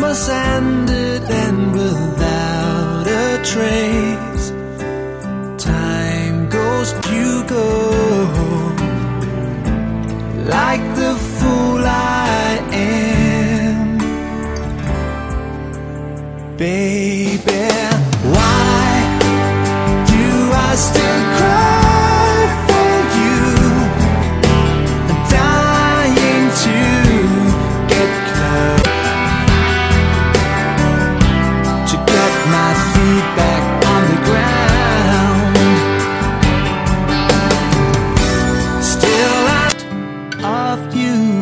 was ended and without a trace. Time goes, go. Like the fool I am. Baby, why do I cry? loved you.